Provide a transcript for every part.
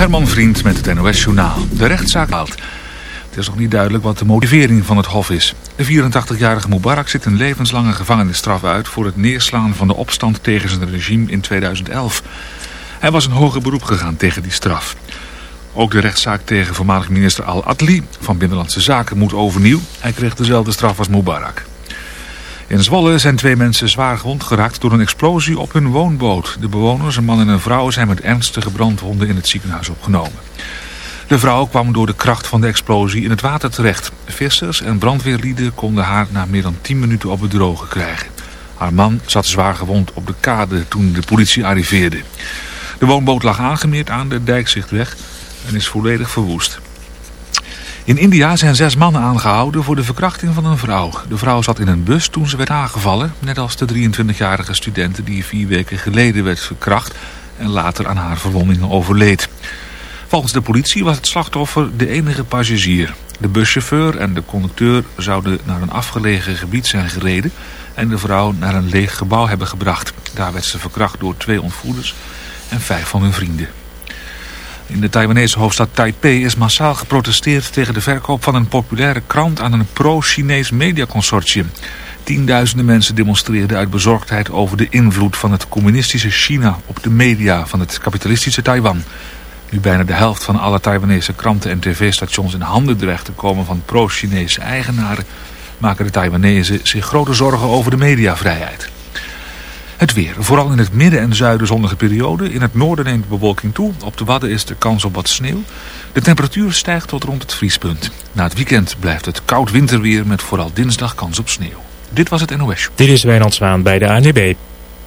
Herman Vriend met het NOS Journaal. De rechtszaak haalt. Het is nog niet duidelijk wat de motivering van het hof is. De 84-jarige Mubarak zit een levenslange gevangenisstraf uit... voor het neerslaan van de opstand tegen zijn regime in 2011. Hij was een hoger beroep gegaan tegen die straf. Ook de rechtszaak tegen voormalig minister Al-Adli van Binnenlandse Zaken moet overnieuw. Hij kreeg dezelfde straf als Mubarak. In Zwolle zijn twee mensen zwaar gewond geraakt door een explosie op hun woonboot. De bewoners, een man en een vrouw, zijn met ernstige brandwonden in het ziekenhuis opgenomen. De vrouw kwam door de kracht van de explosie in het water terecht. Vissers en brandweerlieden konden haar na meer dan 10 minuten op het droge krijgen. Haar man zat zwaar gewond op de kade toen de politie arriveerde. De woonboot lag aangemeerd aan de dijkzichtweg en is volledig verwoest. In India zijn zes mannen aangehouden voor de verkrachting van een vrouw. De vrouw zat in een bus toen ze werd aangevallen, net als de 23-jarige studente die vier weken geleden werd verkracht en later aan haar verwondingen overleed. Volgens de politie was het slachtoffer de enige passagier. De buschauffeur en de conducteur zouden naar een afgelegen gebied zijn gereden en de vrouw naar een leeg gebouw hebben gebracht. Daar werd ze verkracht door twee ontvoerders en vijf van hun vrienden. In de Taiwanese hoofdstad Taipei is massaal geprotesteerd tegen de verkoop van een populaire krant aan een pro-Chinees mediaconsortium. Tienduizenden mensen demonstreerden uit bezorgdheid over de invloed van het communistische China op de media van het kapitalistische Taiwan. Nu bijna de helft van alle Taiwanese kranten en tv-stations in handen dreigt te komen van pro-Chinese eigenaren, maken de Taiwanese zich grote zorgen over de mediavrijheid. Het weer. Vooral in het midden en zuiden zonnige periode. In het noorden neemt bewolking toe. Op de Wadden is de kans op wat sneeuw. De temperatuur stijgt tot rond het vriespunt. Na het weekend blijft het koud winterweer met vooral dinsdag kans op sneeuw. Dit was het NOS. Dit is Wijnand Zwaan bij de ANWB.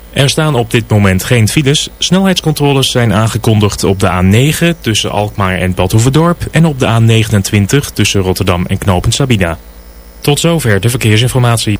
Er staan op dit moment geen files. Snelheidscontroles zijn aangekondigd op de A9 tussen Alkmaar en Badhoevedorp... en op de A29 tussen Rotterdam en Knopen Sabina. Tot zover de verkeersinformatie.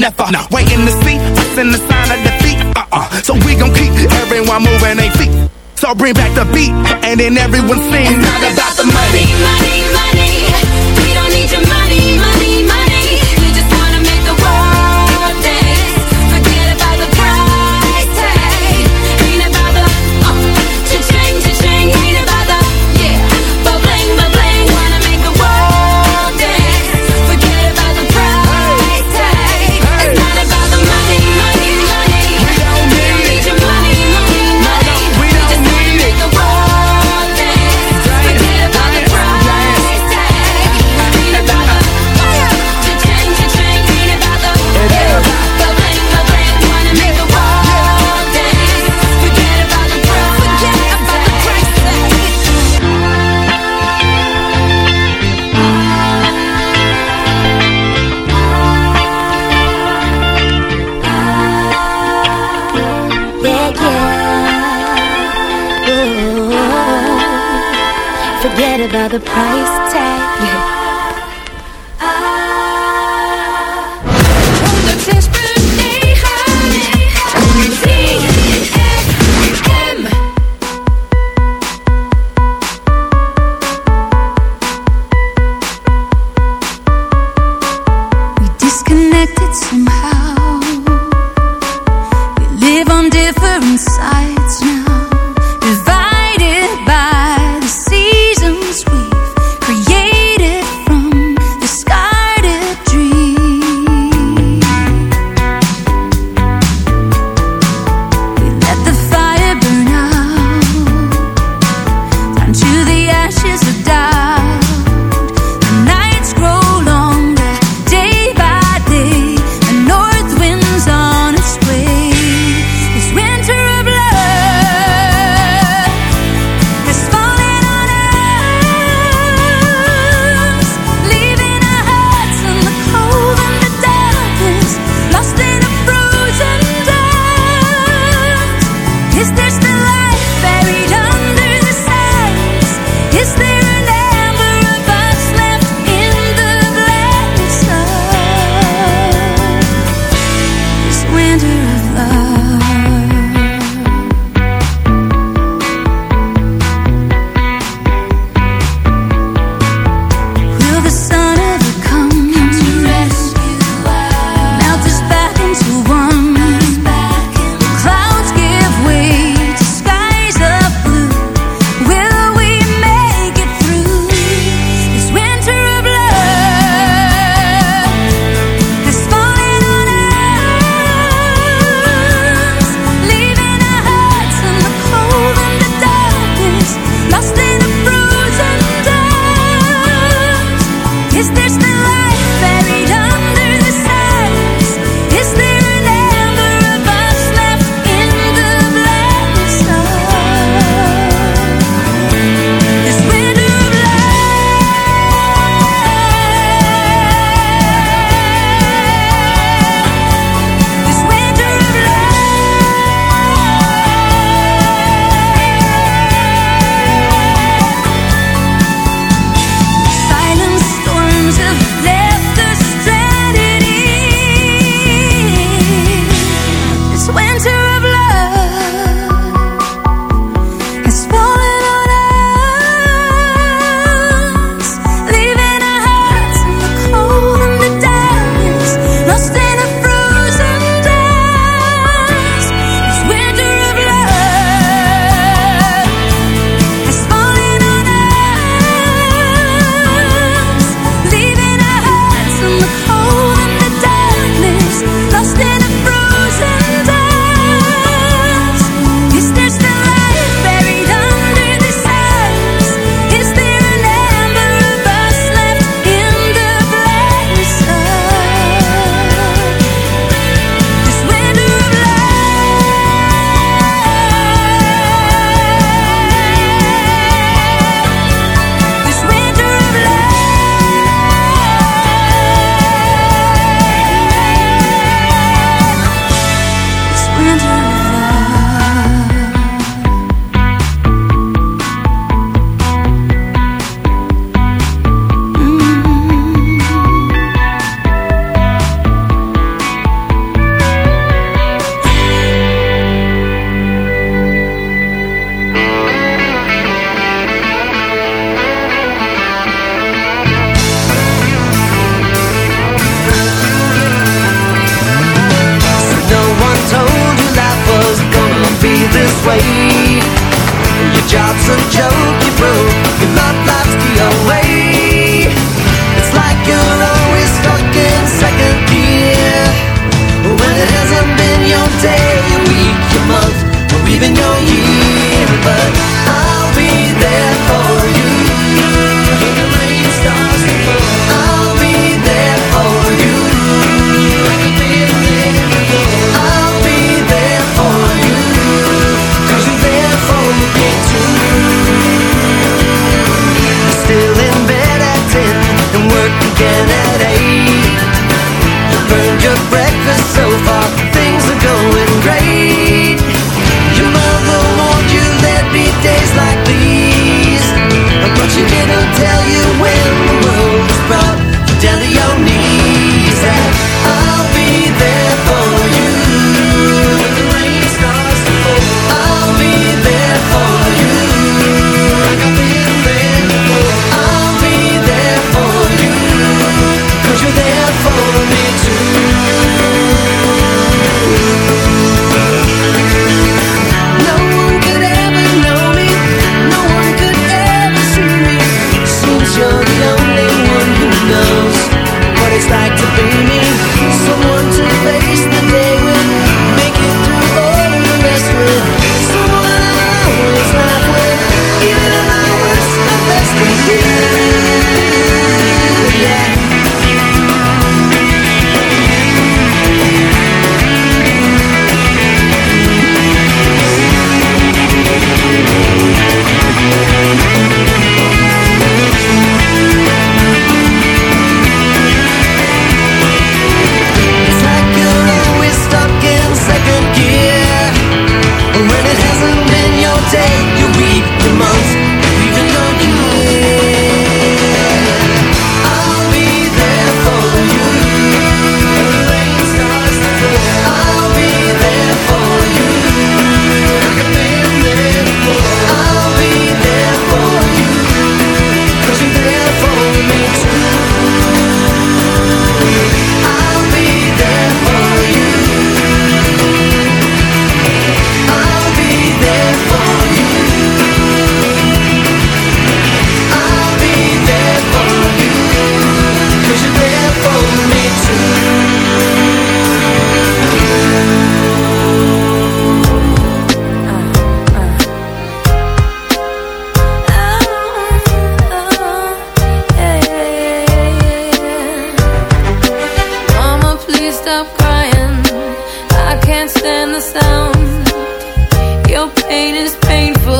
never. No. Waiting to see us in the sign of defeat. Uh uh. So we gon' keep everyone moving their feet. So bring back the beat, and then everyone sing. It's not about the money. money, money, money. We don't need your money. the price tag. pain is painful.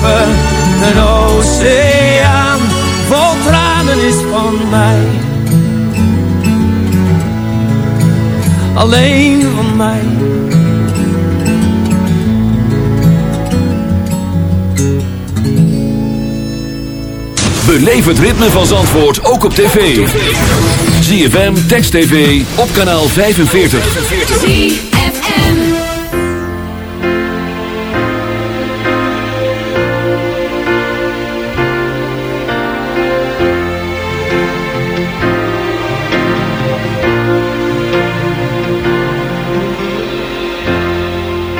kruipen. Een oceaan vol tranen is van mij. Alleen van mij. Beleef het ritme van Zandvoort ook op tv. ZFM, Text TV, op kanaal 45.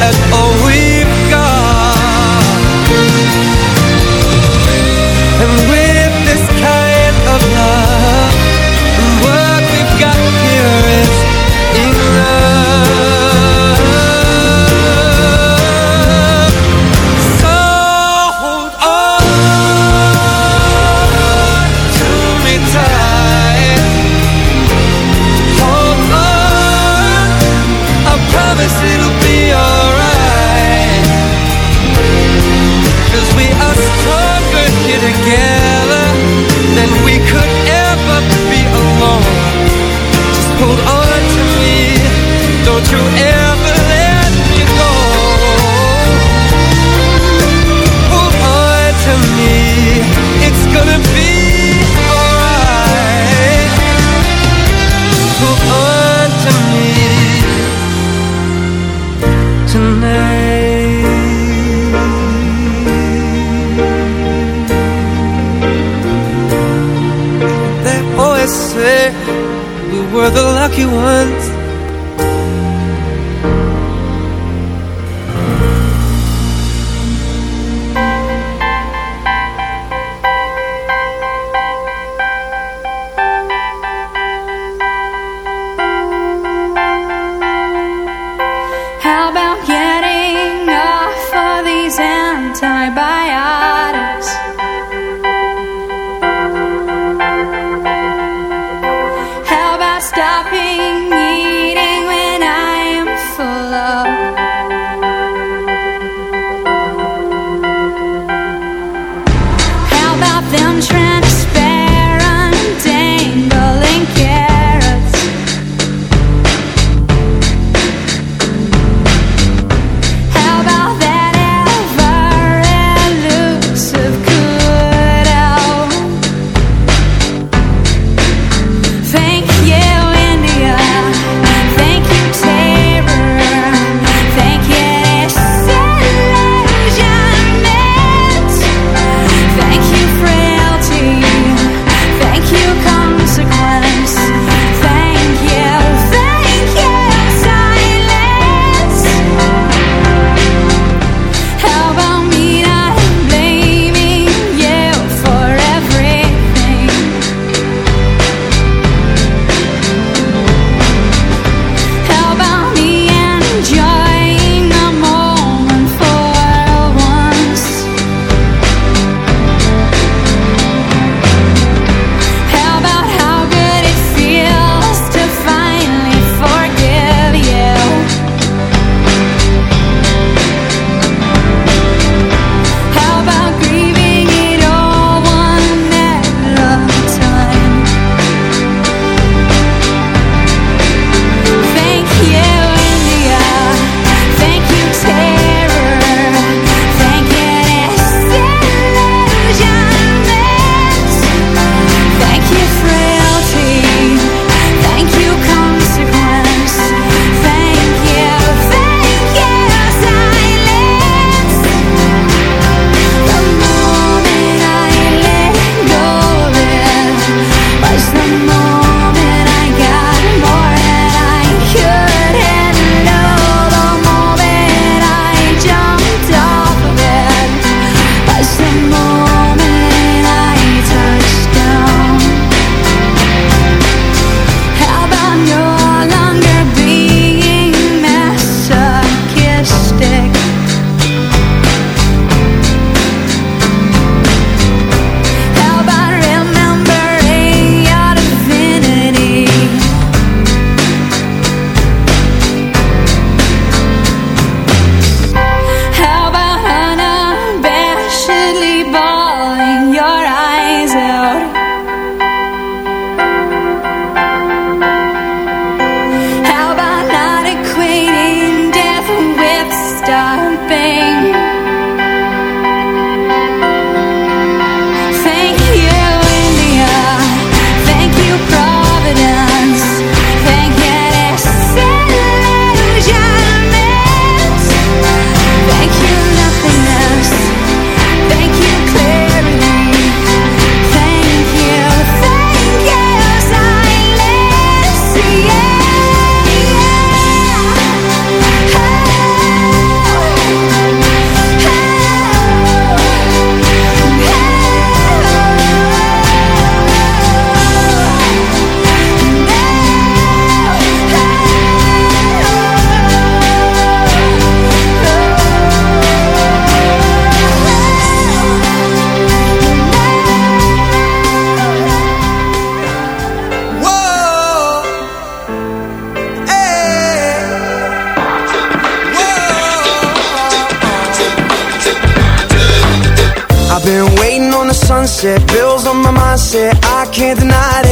at all we've got. And with this kind of love we've got here is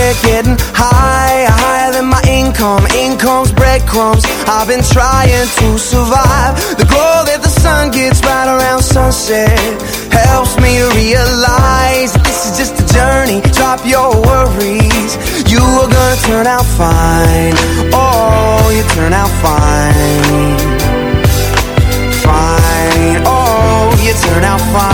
it. Getting higher, higher than my income. Income's breadcrumbs. I've been trying to survive. The glow that the sun gets right around sunset helps me realize this is just a journey. Drop your worries. You are gonna turn out fine. Oh, you turn out fine. Fine. Oh, you turn out fine.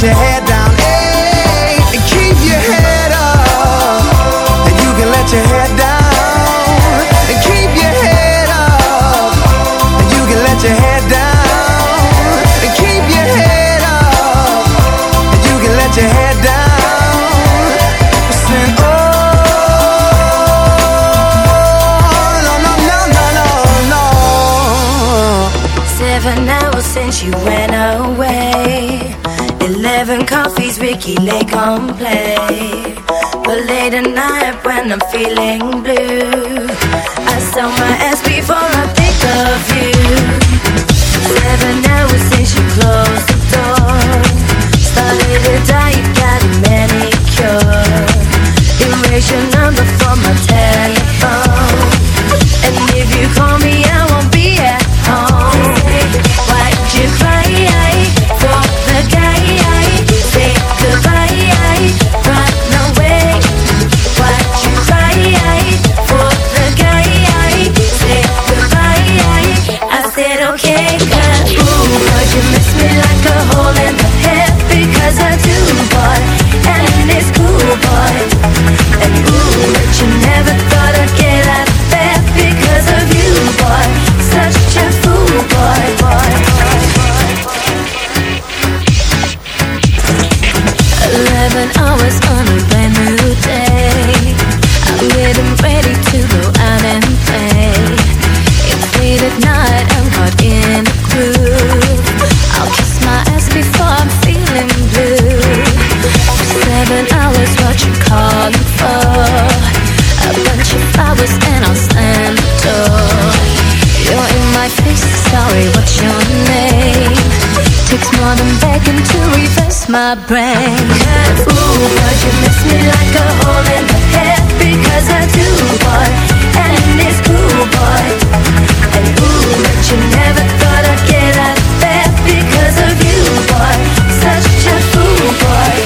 your head down. Feeling my brain. Ooh, but you miss me like a hole in the head because I do, boy, and it's cool, boy. And ooh, but you never thought I'd get out of bed because of you, boy. Such a fool, boy.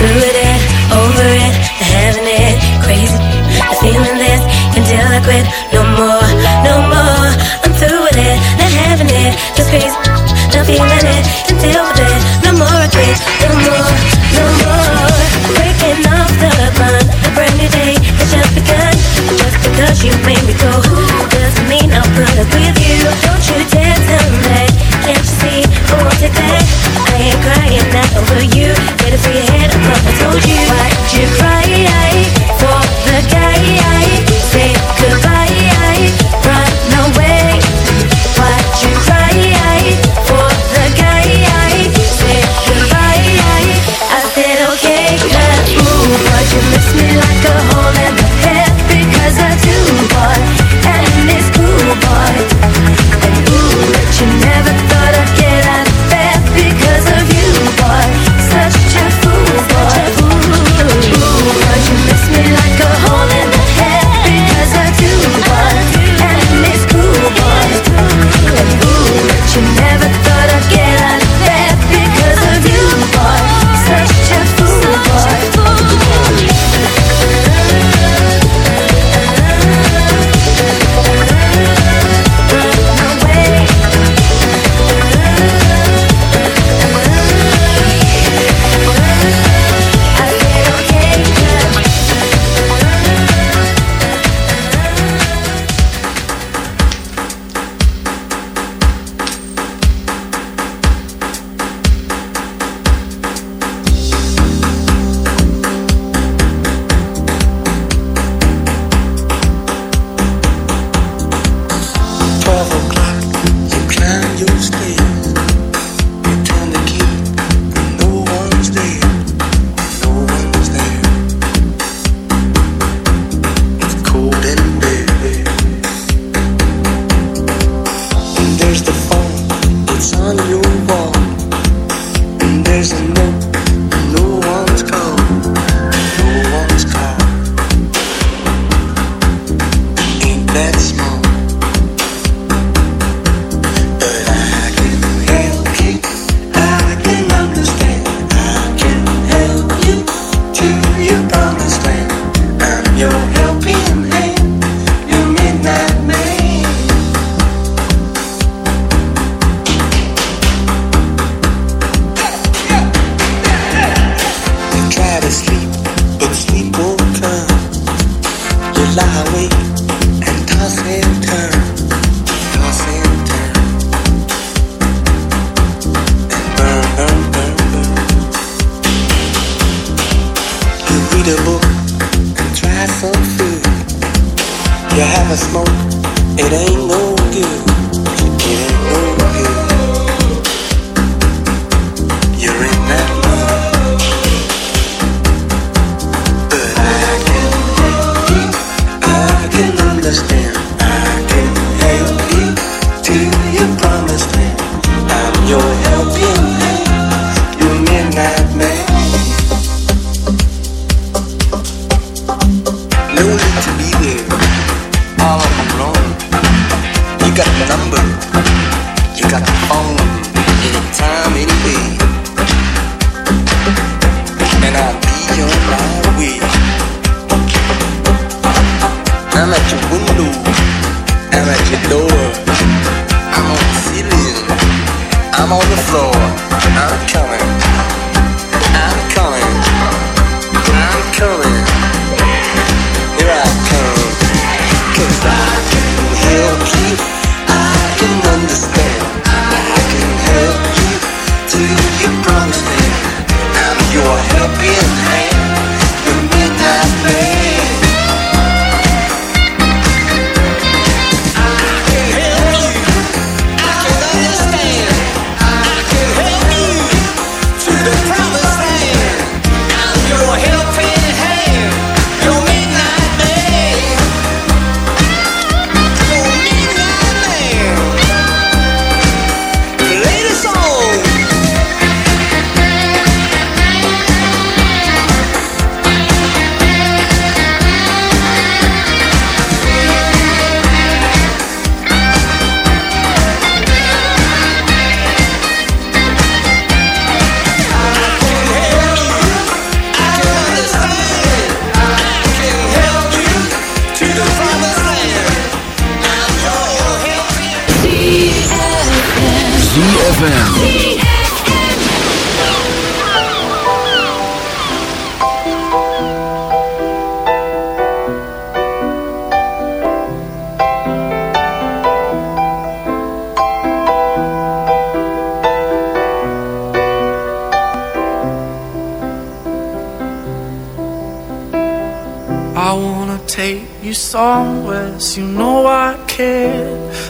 Through it, over it, having it, crazy. The feeling this until I quit. No more, no more. I'm through with it, not having it, just crazy. Not feeling it until we're no more, no more. Breaking off the a brand new day has just begun. Just because you made me doesn't mean I'll up with you. Don't you dare can't you see? I ain't crying now over you. Get it for your head, I told you. Why you?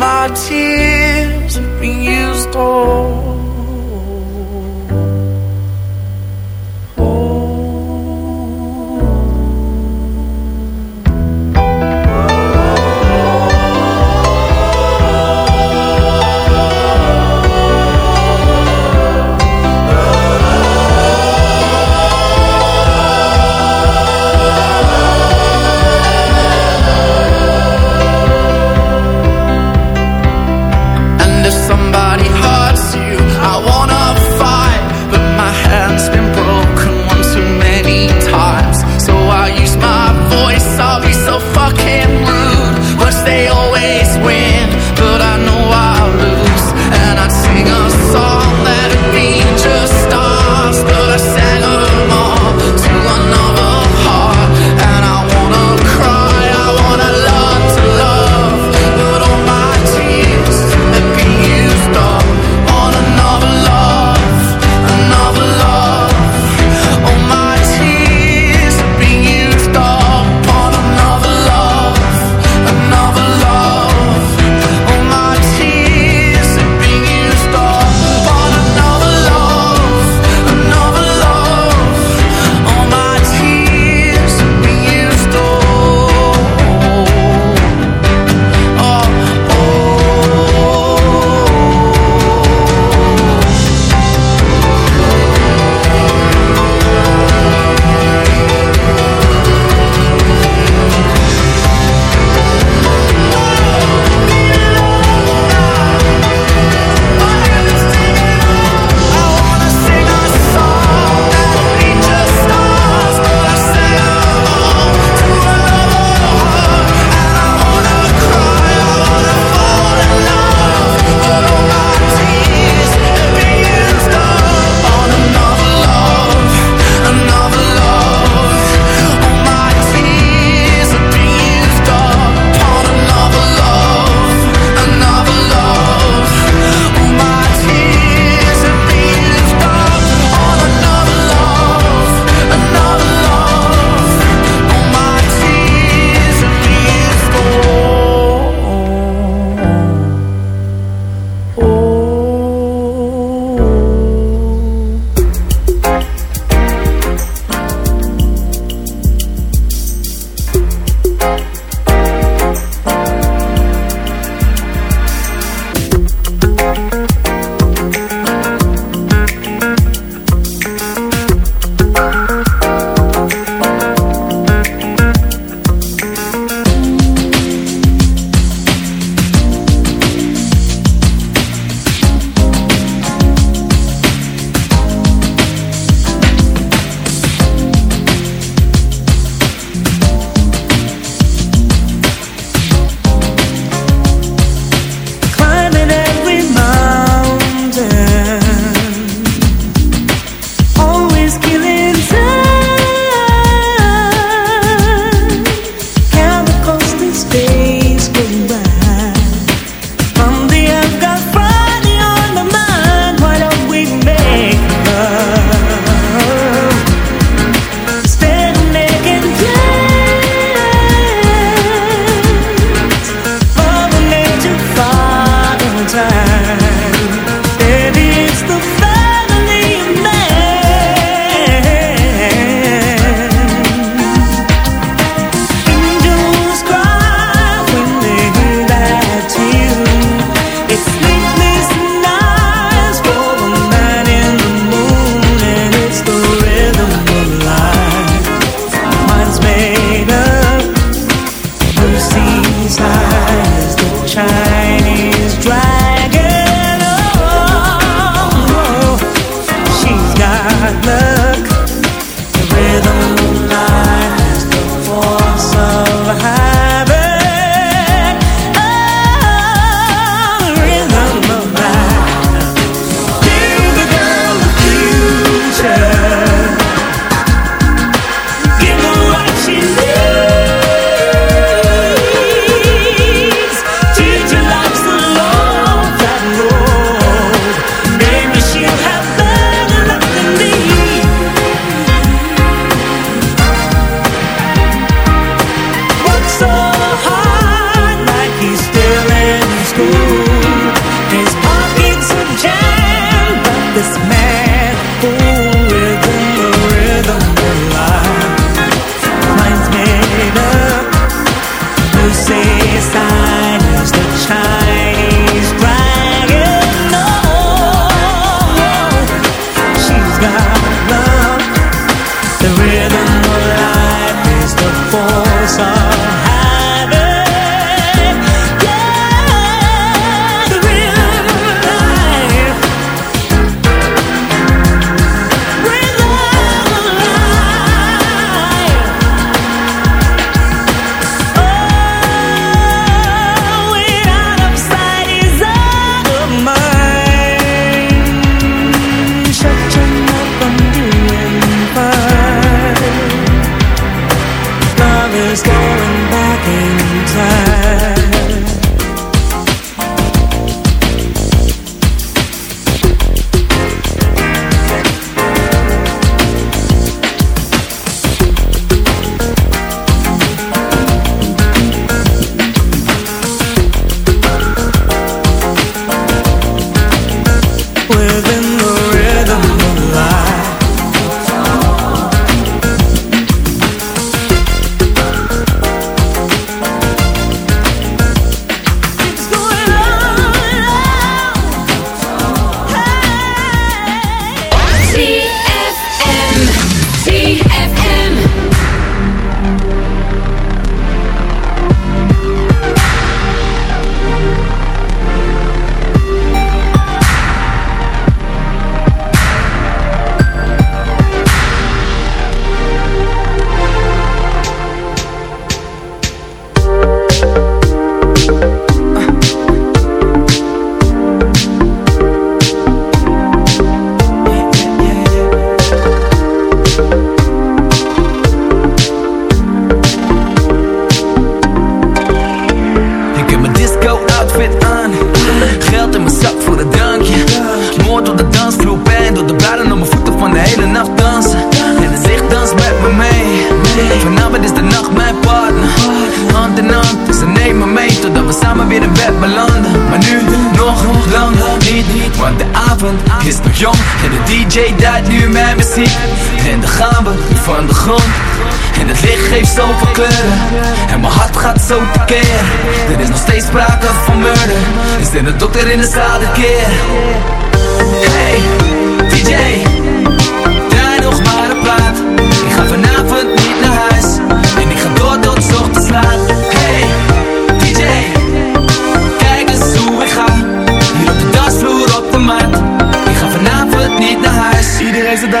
My tears been used all.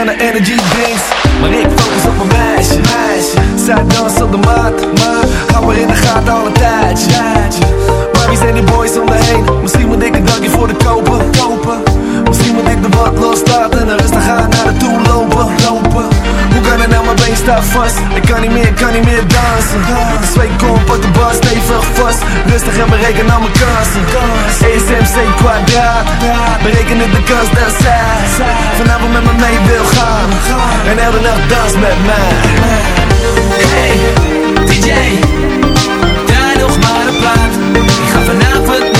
kind of energy drinks kan niet meer, kan niet meer dansen. Zwee kom op de bar, stevig vast. Rustig en bereken al mijn kansen. ESMC kwadraat Berekenen de kans dat zij Vanavond met me mee wil gaan. En elke nacht dans met mij. Hey, DJ Draai nog maar een plaat. Ik ga vanavond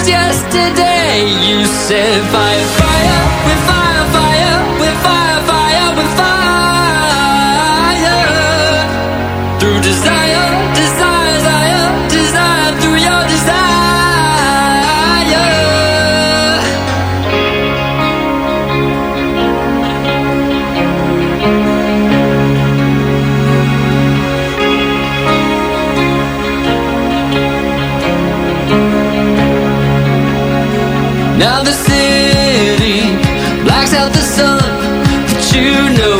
was yesterday. You said fire, fire, we're fire, fire, we're fire, fire. you know